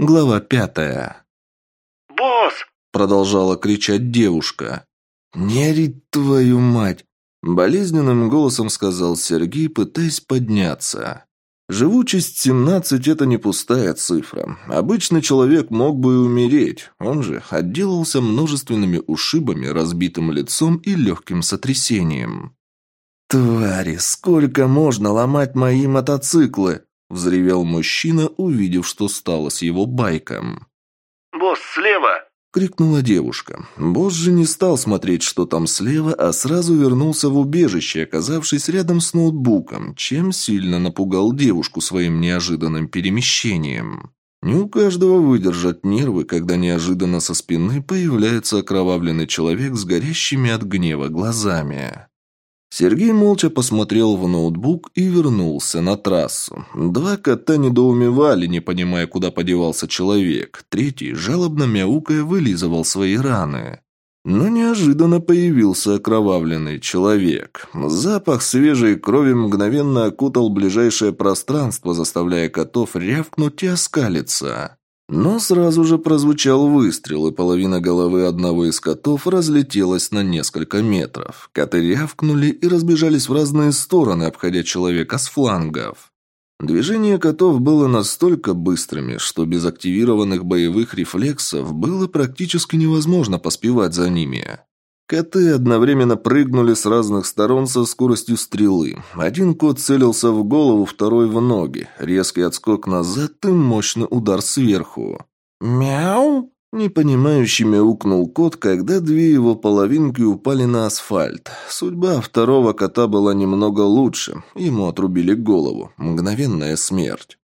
Глава пятая. «Босс!» – продолжала кричать девушка. «Не ори твою мать!» – болезненным голосом сказал Сергей, пытаясь подняться. Живучесть 17 – это не пустая цифра. Обычный человек мог бы и умереть. Он же отделался множественными ушибами, разбитым лицом и легким сотрясением. «Твари, сколько можно ломать мои мотоциклы?» – взревел мужчина, увидев, что стало с его байком. «Босс, слева!» – крикнула девушка. Босс же не стал смотреть, что там слева, а сразу вернулся в убежище, оказавшись рядом с ноутбуком, чем сильно напугал девушку своим неожиданным перемещением. Не у каждого выдержат нервы, когда неожиданно со спины появляется окровавленный человек с горящими от гнева глазами. Сергей молча посмотрел в ноутбук и вернулся на трассу. Два кота недоумевали, не понимая, куда подевался человек. Третий, жалобно мяукая, вылизывал свои раны. Но неожиданно появился окровавленный человек. Запах свежей крови мгновенно окутал ближайшее пространство, заставляя котов рявкнуть и оскалиться. Но сразу же прозвучал выстрел, и половина головы одного из котов разлетелась на несколько метров. Коты рявкнули и разбежались в разные стороны, обходя человека с флангов. Движение котов было настолько быстрыми, что без активированных боевых рефлексов было практически невозможно поспевать за ними. Коты одновременно прыгнули с разных сторон со скоростью стрелы. Один кот целился в голову, второй в ноги. Резкий отскок назад и мощный удар сверху. «Мяу!» Непонимающе мяукнул кот, когда две его половинки упали на асфальт. Судьба второго кота была немного лучше. Ему отрубили голову. Мгновенная смерть.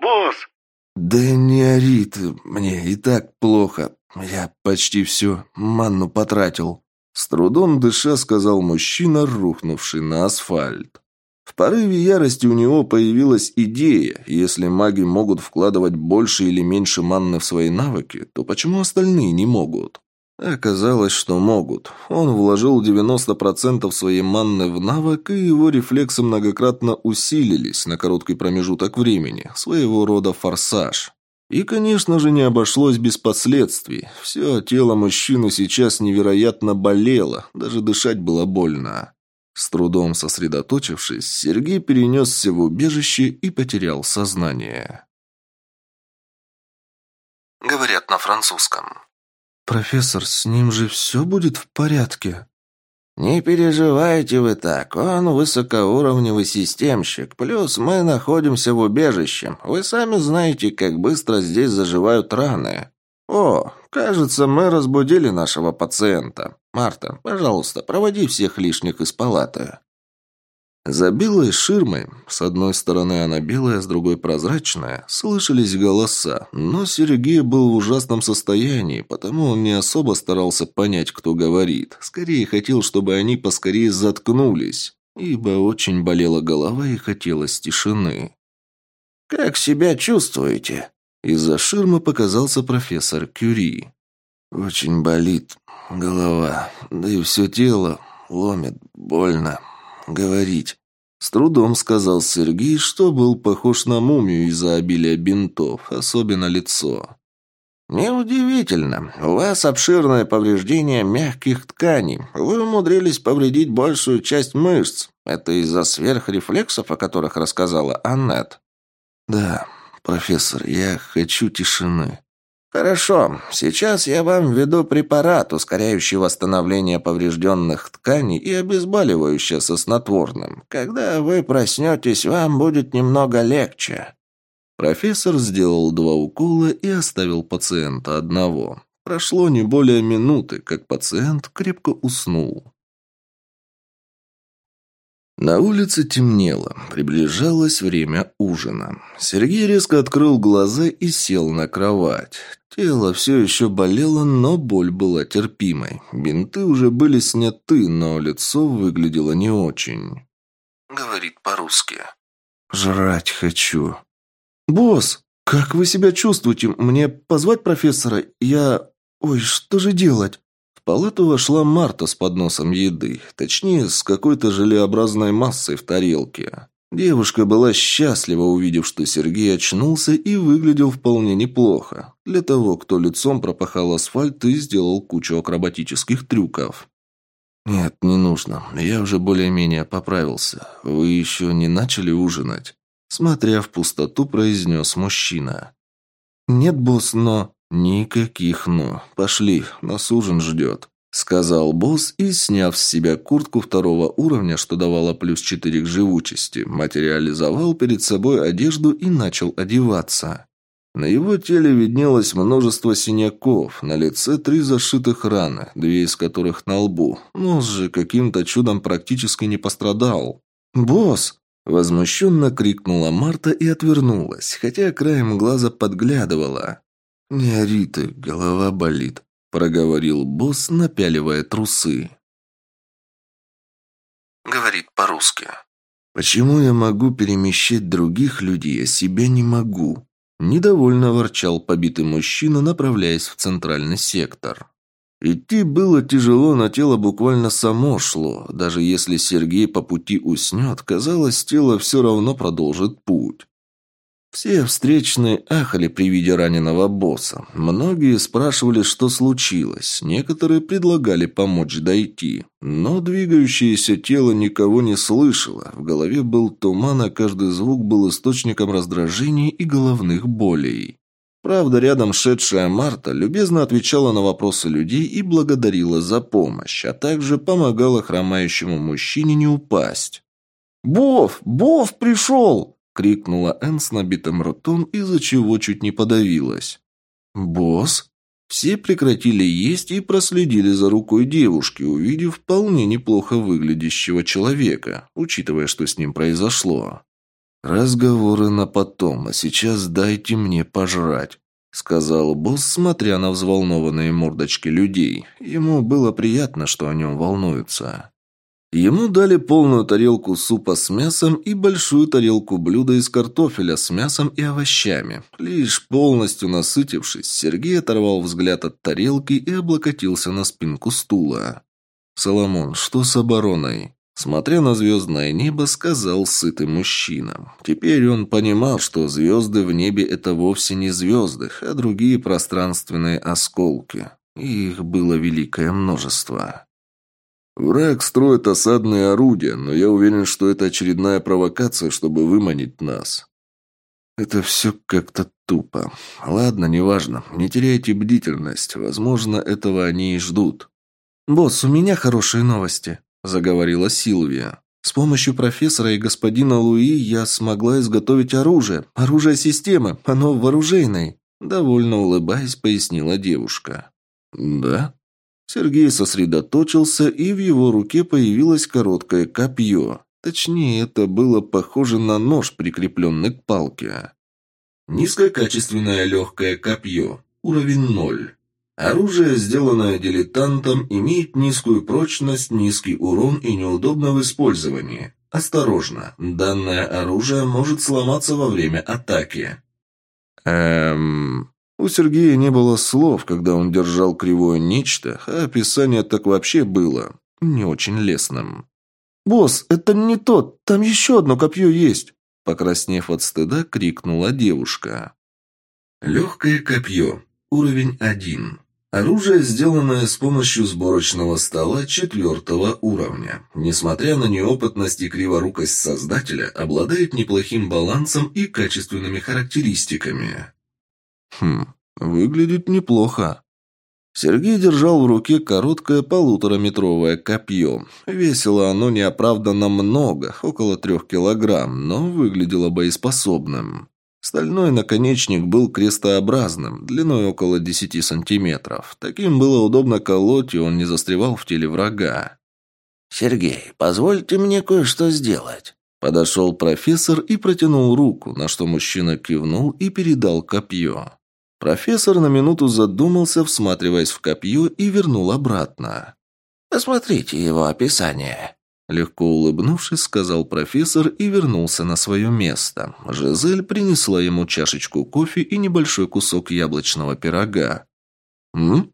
«Босс!» «Да не ори ты, мне и так плохо. Я почти все манну потратил». С трудом дыша, сказал мужчина, рухнувший на асфальт. В порыве ярости у него появилась идея, если маги могут вкладывать больше или меньше манны в свои навыки, то почему остальные не могут? Оказалось, что могут. Он вложил 90% своей манны в навык, и его рефлексы многократно усилились на короткий промежуток времени, своего рода форсаж. И, конечно же, не обошлось без последствий. Все тело мужчины сейчас невероятно болело, даже дышать было больно. С трудом сосредоточившись, Сергей перенесся в убежище и потерял сознание. Говорят на французском. «Профессор, с ним же все будет в порядке?» «Не переживайте вы так, он высокоуровневый системщик, плюс мы находимся в убежище. Вы сами знаете, как быстро здесь заживают раны. О, кажется, мы разбудили нашего пациента. Марта, пожалуйста, проводи всех лишних из палаты». За белой ширмой, с одной стороны она белая, с другой прозрачная, слышались голоса, но Сергей был в ужасном состоянии, потому он не особо старался понять, кто говорит. Скорее хотел, чтобы они поскорее заткнулись, ибо очень болела голова и хотелось тишины. «Как себя чувствуете?» Из-за ширмы показался профессор Кюри. «Очень болит голова, да и все тело ломит, больно» говорить. С трудом сказал Сергей, что был похож на мумию из-за обилия бинтов, особенно лицо. «Неудивительно. У вас обширное повреждение мягких тканей. Вы умудрились повредить большую часть мышц. Это из-за сверхрефлексов, о которых рассказала Аннет?» «Да, профессор, я хочу тишины». «Хорошо. Сейчас я вам введу препарат, ускоряющий восстановление поврежденных тканей и обезболивающий со снотворным. Когда вы проснетесь, вам будет немного легче». Профессор сделал два укола и оставил пациента одного. Прошло не более минуты, как пациент крепко уснул. На улице темнело, приближалось время ужина. Сергей резко открыл глаза и сел на кровать. Тело все еще болело, но боль была терпимой. Бинты уже были сняты, но лицо выглядело не очень. Говорит по-русски. «Жрать хочу». «Босс, как вы себя чувствуете? Мне позвать профессора? Я... Ой, что же делать?» Палату вошла Марта с подносом еды, точнее, с какой-то желеобразной массой в тарелке. Девушка была счастлива, увидев, что Сергей очнулся и выглядел вполне неплохо. Для того, кто лицом пропахал асфальт и сделал кучу акробатических трюков. «Нет, не нужно. Я уже более-менее поправился. Вы еще не начали ужинать?» Смотря в пустоту, произнес мужчина. «Нет, босс, но...» «Никаких «но». Пошли, нас ужин ждет», — сказал босс и, сняв с себя куртку второго уровня, что давало плюс четыре к живучести, материализовал перед собой одежду и начал одеваться. На его теле виднелось множество синяков, на лице три зашитых раны, две из которых на лбу. Нос же каким-то чудом практически не пострадал. «Босс!» – возмущенно крикнула Марта и отвернулась, хотя краем глаза подглядывала. «Не ори ты, голова болит», – проговорил босс, напяливая трусы. Говорит по-русски. «Почему я могу перемещать других людей, а себя не могу?» Недовольно ворчал побитый мужчина, направляясь в центральный сектор. Идти было тяжело, но тело буквально само шло. Даже если Сергей по пути уснет, казалось, тело все равно продолжит путь. Все встречные ахали при виде раненого босса. Многие спрашивали, что случилось. Некоторые предлагали помочь дойти. Но двигающееся тело никого не слышало. В голове был туман, а каждый звук был источником раздражений и головных болей. Правда, рядом шедшая Марта любезно отвечала на вопросы людей и благодарила за помощь, а также помогала хромающему мужчине не упасть. «Бов! Бов пришел!» — крикнула Энн с набитым ртом, из-за чего чуть не подавилась. «Босс?» Все прекратили есть и проследили за рукой девушки, увидев вполне неплохо выглядящего человека, учитывая, что с ним произошло. «Разговоры на потом, а сейчас дайте мне пожрать», — сказал босс, смотря на взволнованные мордочки людей. Ему было приятно, что о нем волнуются. Ему дали полную тарелку супа с мясом и большую тарелку блюда из картофеля с мясом и овощами. Лишь полностью насытившись, Сергей оторвал взгляд от тарелки и облокотился на спинку стула. «Соломон, что с обороной?» Смотря на звездное небо, сказал сытый мужчина. Теперь он понимал, что звезды в небе – это вовсе не звезды, а другие пространственные осколки. Их было великое множество. Враг строит осадные орудия, но я уверен, что это очередная провокация, чтобы выманить нас. Это все как-то тупо. Ладно, неважно. Не теряйте бдительность. Возможно, этого они и ждут. «Босс, у меня хорошие новости», – заговорила Силвия. «С помощью профессора и господина Луи я смогла изготовить оружие. Оружие системы. Оно в оружейной». Довольно улыбаясь, пояснила девушка. «Да?» Сергей сосредоточился, и в его руке появилось короткое копье. Точнее, это было похоже на нож, прикрепленный к палке. Низкокачественное легкое копье. Уровень 0. Оружие, сделанное дилетантом, имеет низкую прочность, низкий урон и неудобно в использовании. Осторожно, данное оружие может сломаться во время атаки. Эм... У Сергея не было слов, когда он держал кривое нечто, а описание так вообще было не очень лестным. «Босс, это не тот, там еще одно копье есть!» Покраснев от стыда, крикнула девушка. Легкое копье. Уровень один. Оружие, сделанное с помощью сборочного стола четвертого уровня. Несмотря на неопытность и криворукость создателя, обладает неплохим балансом и качественными характеристиками. Хм, выглядит неплохо. Сергей держал в руке короткое полутораметровое копье. Весило оно неоправданно много, около трех килограмм, но выглядело боеспособным. Стальной наконечник был крестообразным, длиной около 10 сантиметров. Таким было удобно колоть, и он не застревал в теле врага. «Сергей, позвольте мне кое-что сделать». Подошел профессор и протянул руку, на что мужчина кивнул и передал копье. Профессор на минуту задумался, всматриваясь в копье, и вернул обратно. «Посмотрите его описание». Легко улыбнувшись, сказал профессор и вернулся на свое место. Жизель принесла ему чашечку кофе и небольшой кусок яблочного пирога. «М?»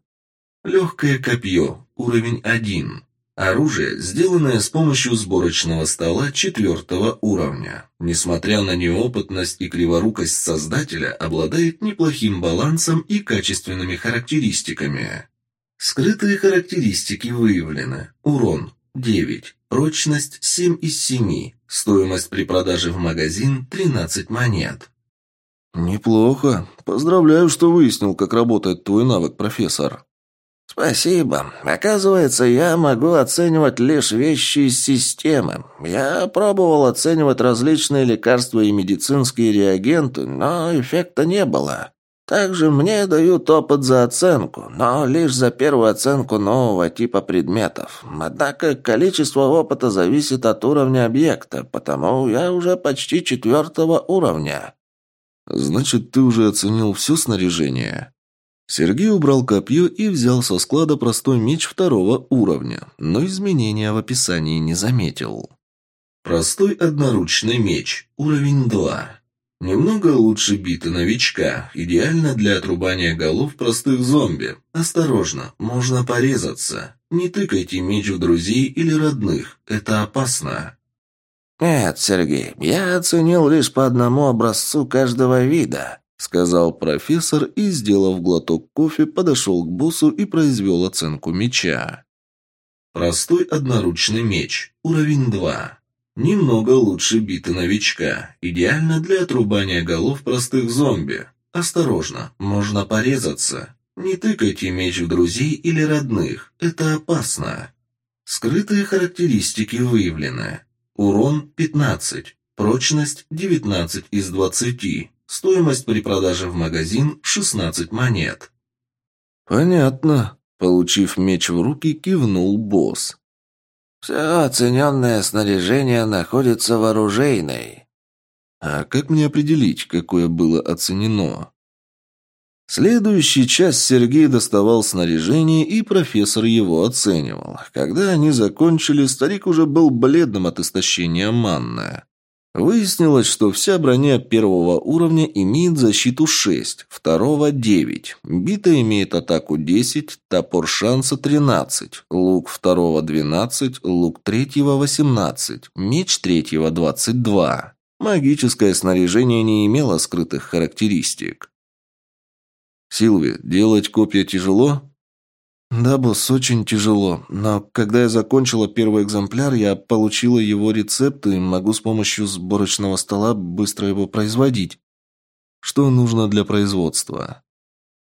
«Легкое копье. Уровень один. Оружие, сделанное с помощью сборочного стола четвертого уровня. Несмотря на неопытность и криворукость создателя, обладает неплохим балансом и качественными характеристиками. Скрытые характеристики выявлены. Урон 9, прочность 7 из 7, стоимость при продаже в магазин 13 монет. «Неплохо. Поздравляю, что выяснил, как работает твой навык, профессор». «Спасибо. Оказывается, я могу оценивать лишь вещи из системы. Я пробовал оценивать различные лекарства и медицинские реагенты, но эффекта не было. Также мне дают опыт за оценку, но лишь за первую оценку нового типа предметов. Однако количество опыта зависит от уровня объекта, потому я уже почти четвертого уровня». «Значит, ты уже оценил все снаряжение?» Сергей убрал копье и взял со склада простой меч второго уровня, но изменения в описании не заметил. Простой одноручный меч, уровень 2. Немного лучше биты новичка, идеально для отрубания голов простых зомби. Осторожно, можно порезаться. Не тыкайте меч в друзей или родных, это опасно. «Нет, Сергей, я оценил лишь по одному образцу каждого вида», сказал профессор и, сделав глоток кофе, подошел к боссу и произвел оценку меча. Простой одноручный меч, уровень 2. Немного лучше биты новичка, идеально для отрубания голов простых зомби. Осторожно, можно порезаться. Не тыкайте меч в друзей или родных, это опасно. Скрытые характеристики выявлены. Урон 15, прочность 19 из 20, Стоимость при продаже в магазин – 16 монет. Понятно. Получив меч в руки, кивнул босс. Все оцененное снаряжение находится в оружейной. А как мне определить, какое было оценено? Следующий час Сергей доставал снаряжение, и профессор его оценивал. Когда они закончили, старик уже был бледным от истощения манны. Выяснилось, что вся броня первого уровня имеет защиту 6, второго 9. Бита имеет атаку 10, топор шанса 13, лук второго 12, лук третьего 18, меч третьего 22. Магическое снаряжение не имело скрытых характеристик. «Силви, делать копья тяжело?» «Да, босс, очень тяжело. Но когда я закончила первый экземпляр, я получила его рецепт и могу с помощью сборочного стола быстро его производить. Что нужно для производства?»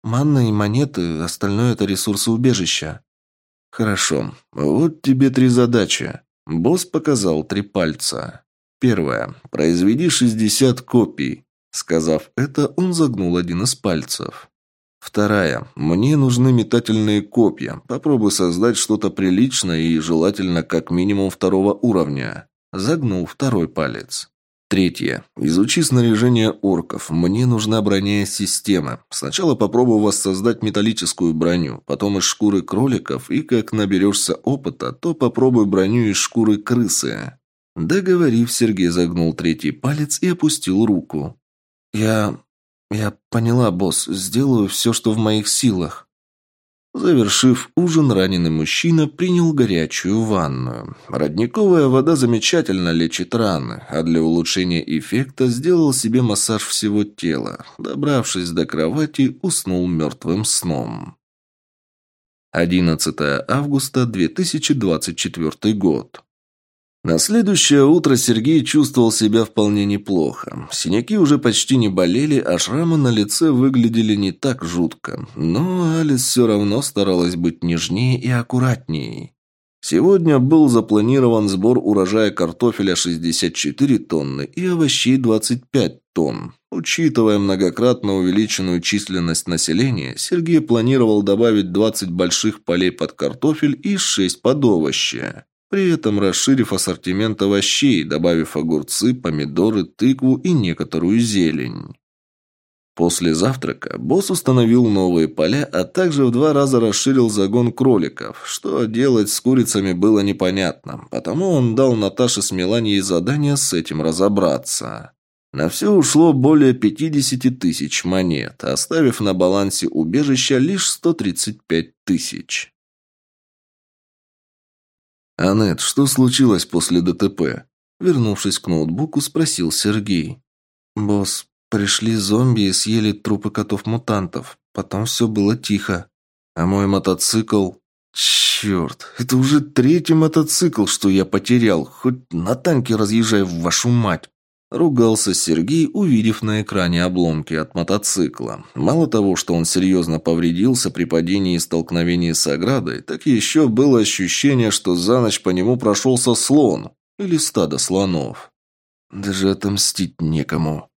«Манна и монеты, остальное это ресурсы убежища». «Хорошо. Вот тебе три задачи». Босс показал три пальца. Первое. Произведи 60 копий. Сказав это, он загнул один из пальцев. Вторая. Мне нужны метательные копья. Попробуй создать что-то приличное и желательно как минимум второго уровня. Загнул второй палец. Третье. Изучи снаряжение орков. Мне нужна броня системы. Сначала попробую воссоздать металлическую броню, потом из шкуры кроликов, и как наберешься опыта, то попробуй броню из шкуры крысы. Договорив, Сергей загнул третий палец и опустил руку. «Я «Я поняла, босс. Сделаю все, что в моих силах». Завершив ужин, раненый мужчина принял горячую ванную. Родниковая вода замечательно лечит раны, а для улучшения эффекта сделал себе массаж всего тела. Добравшись до кровати, уснул мертвым сном. 11 августа 2024 год. На следующее утро Сергей чувствовал себя вполне неплохо. Синяки уже почти не болели, а шрамы на лице выглядели не так жутко. Но Алис все равно старалась быть нежнее и аккуратнее. Сегодня был запланирован сбор урожая картофеля 64 тонны и овощей 25 тонн. Учитывая многократно увеличенную численность населения, Сергей планировал добавить 20 больших полей под картофель и 6 под овощи при этом расширив ассортимент овощей, добавив огурцы, помидоры, тыкву и некоторую зелень. После завтрака босс установил новые поля, а также в два раза расширил загон кроликов. Что делать с курицами было непонятно, потому он дал Наташе с Меланией задание с этим разобраться. На все ушло более 50 тысяч монет, оставив на балансе убежища лишь 135 тысяч. «Анет, что случилось после ДТП?» Вернувшись к ноутбуку, спросил Сергей. «Босс, пришли зомби и съели трупы котов-мутантов. Потом все было тихо. А мой мотоцикл... Черт, это уже третий мотоцикл, что я потерял. Хоть на танке разъезжай в вашу мать. Ругался Сергей, увидев на экране обломки от мотоцикла. Мало того, что он серьезно повредился при падении и столкновении с оградой, так еще было ощущение, что за ночь по нему прошелся слон или стадо слонов. Даже отомстить некому.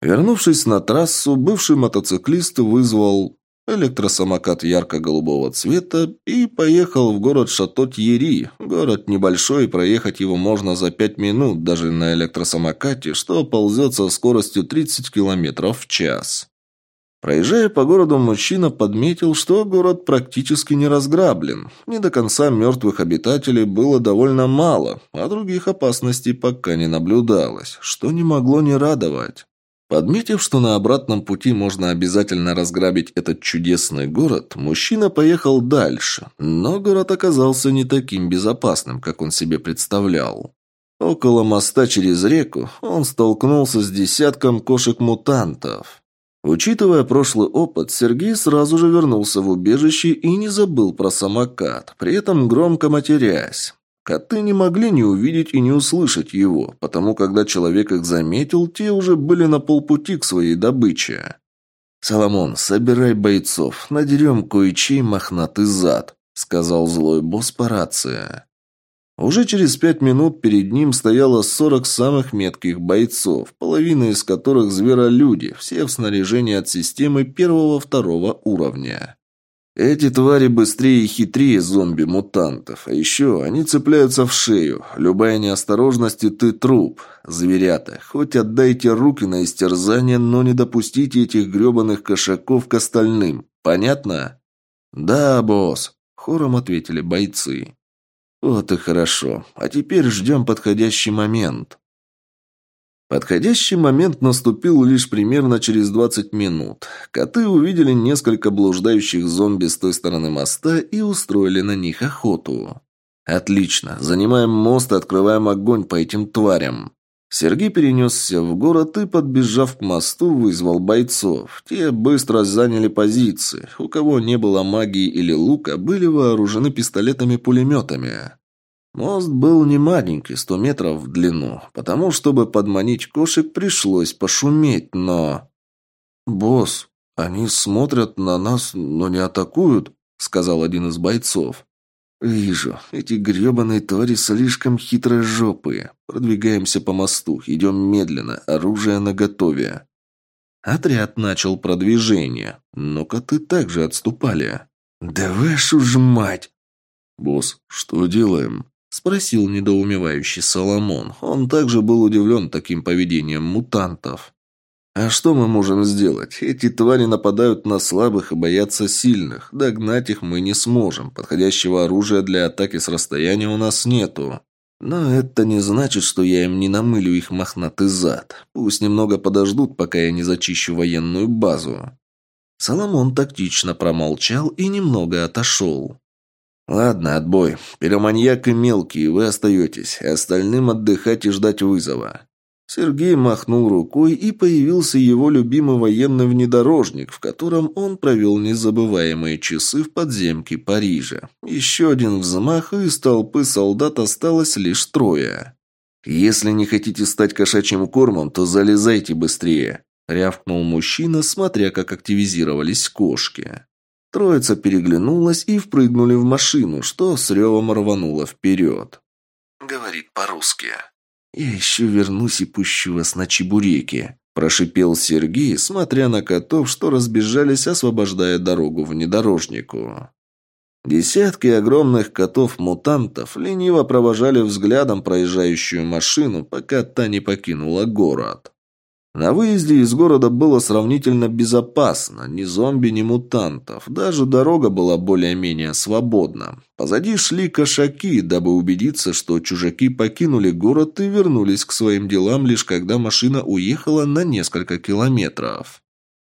Вернувшись на трассу, бывший мотоциклист вызвал электросамокат ярко-голубого цвета и поехал в город Шато-Тьери. Город небольшой, проехать его можно за пять минут, даже на электросамокате, что ползет со скоростью 30 км в час. Проезжая по городу, мужчина подметил, что город практически не разграблен. Не до конца мертвых обитателей было довольно мало, а других опасностей пока не наблюдалось, что не могло не радовать. Подметив, что на обратном пути можно обязательно разграбить этот чудесный город, мужчина поехал дальше, но город оказался не таким безопасным, как он себе представлял. Около моста через реку он столкнулся с десятком кошек-мутантов. Учитывая прошлый опыт, Сергей сразу же вернулся в убежище и не забыл про самокат, при этом громко матерясь. Коты не могли не увидеть и не услышать его, потому когда человек их заметил, те уже были на полпути к своей добыче. «Соломон, собирай бойцов, надерем кое-чей мохнатый зад», — сказал злой босс по рации. Уже через пять минут перед ним стояло сорок самых метких бойцов, половина из которых зверолюди, все в снаряжении от системы первого-второго уровня. Эти твари быстрее и хитрее зомби-мутантов, а еще они цепляются в шею. Любая неосторожность и ты труп. Зверята, хоть отдайте руки на истерзание, но не допустите этих гребаных кошаков к остальным. Понятно? Да, босс, хором ответили бойцы. Вот и хорошо. А теперь ждем подходящий момент. Подходящий момент наступил лишь примерно через 20 минут. Коты увидели несколько блуждающих зомби с той стороны моста и устроили на них охоту. «Отлично. Занимаем мост и открываем огонь по этим тварям». Сергей перенесся в город и, подбежав к мосту, вызвал бойцов. Те быстро заняли позиции. У кого не было магии или лука, были вооружены пистолетами-пулеметами. Мост был не маленький, сто метров в длину, потому, чтобы подманить кошек, пришлось пошуметь, но... «Босс, они смотрят на нас, но не атакуют», — сказал один из бойцов. «Вижу, эти гребаные твари слишком хитрожопые. Продвигаемся по мосту, идем медленно, оружие наготове». Отряд начал продвижение, но коты также отступали. «Да вашу ж мать!» «Босс, что делаем?» Спросил недоумевающий Соломон. Он также был удивлен таким поведением мутантов. «А что мы можем сделать? Эти твари нападают на слабых и боятся сильных. Догнать их мы не сможем. Подходящего оружия для атаки с расстояния у нас нету. Но это не значит, что я им не намылю их мохнатый зад. Пусть немного подождут, пока я не зачищу военную базу». Соломон тактично промолчал и немного отошел. «Ладно, отбой. Пироманьяк и мелкий, вы остаетесь. Остальным отдыхать и ждать вызова». Сергей махнул рукой, и появился его любимый военный внедорожник, в котором он провел незабываемые часы в подземке Парижа. Еще один взмах, и из толпы солдат осталось лишь трое. «Если не хотите стать кошачьим кормом, то залезайте быстрее», — рявкнул мужчина, смотря как активизировались кошки. Троица переглянулась и впрыгнули в машину, что с ревом рвануло вперед. Говорит по-русски. «Я еще вернусь и пущу вас на чебуреки», – прошипел Сергей, смотря на котов, что разбежались, освобождая дорогу внедорожнику. Десятки огромных котов-мутантов лениво провожали взглядом проезжающую машину, пока та не покинула город. На выезде из города было сравнительно безопасно, ни зомби, ни мутантов. Даже дорога была более-менее свободна. Позади шли кошаки, дабы убедиться, что чужаки покинули город и вернулись к своим делам, лишь когда машина уехала на несколько километров.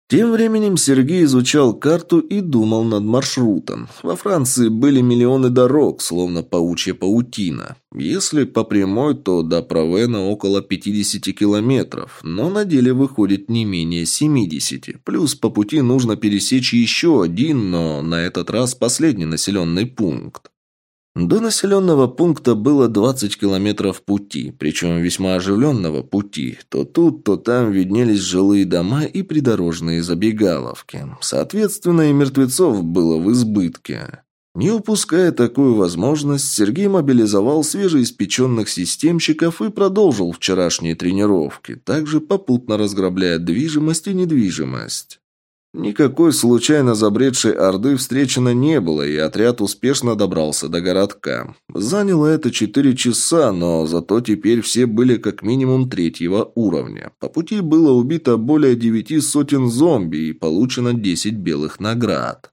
Тем временем Сергей изучал карту и думал над маршрутом. Во Франции были миллионы дорог, словно паучья паутина. Если по прямой, то до Провена около 50 километров, но на деле выходит не менее 70. Плюс по пути нужно пересечь еще один, но на этот раз последний населенный пункт. До населенного пункта было 20 километров пути, причем весьма оживленного пути. То тут, то там виднелись жилые дома и придорожные забегаловки. Соответственно, и мертвецов было в избытке. Не упуская такую возможность, Сергей мобилизовал свежеиспеченных системщиков и продолжил вчерашние тренировки, также попутно разграбляя движимость и недвижимость. Никакой случайно забредшей Орды встречено не было, и отряд успешно добрался до городка. Заняло это четыре часа, но зато теперь все были как минимум третьего уровня. По пути было убито более девяти сотен зомби и получено десять белых наград.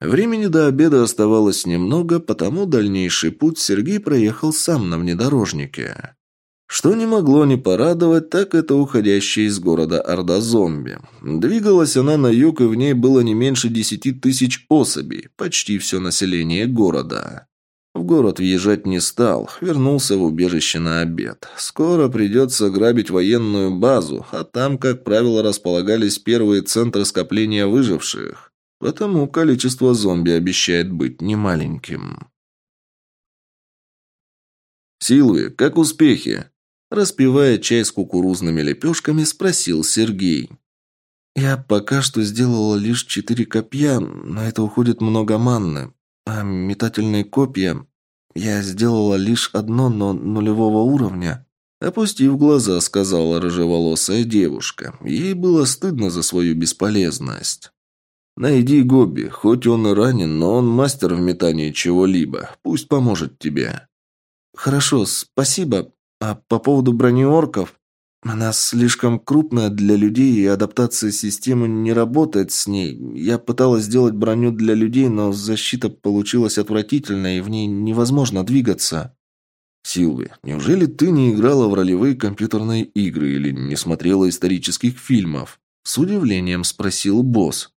Времени до обеда оставалось немного, потому дальнейший путь Сергей проехал сам на внедорожнике. Что не могло не порадовать, так это уходящая из города орда зомби. Двигалась она на юг, и в ней было не меньше десяти тысяч особей, почти все население города. В город въезжать не стал, вернулся в убежище на обед. Скоро придется грабить военную базу, а там, как правило, располагались первые центры скопления выживших. Потому количество зомби обещает быть немаленьким. «Силви, как успехи?» Распивая чай с кукурузными лепешками, спросил Сергей. «Я пока что сделала лишь четыре копья, на это уходит много манны. А метательные копья... Я сделала лишь одно, но нулевого уровня». Опустив глаза, сказала рыжеволосая девушка. Ей было стыдно за свою бесполезность. «Найди Гобби, хоть он и ранен, но он мастер в метании чего-либо. Пусть поможет тебе». «Хорошо, спасибо. А по поводу брони орков, она слишком крупная для людей, и адаптация системы не работает с ней. Я пыталась сделать броню для людей, но защита получилась отвратительной, и в ней невозможно двигаться. Силви, неужели ты не играла в ролевые компьютерные игры или не смотрела исторических фильмов? С удивлением спросил босс.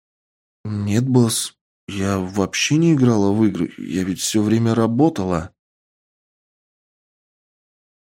Нет, босс, я вообще не играла в игры, я ведь все время работала.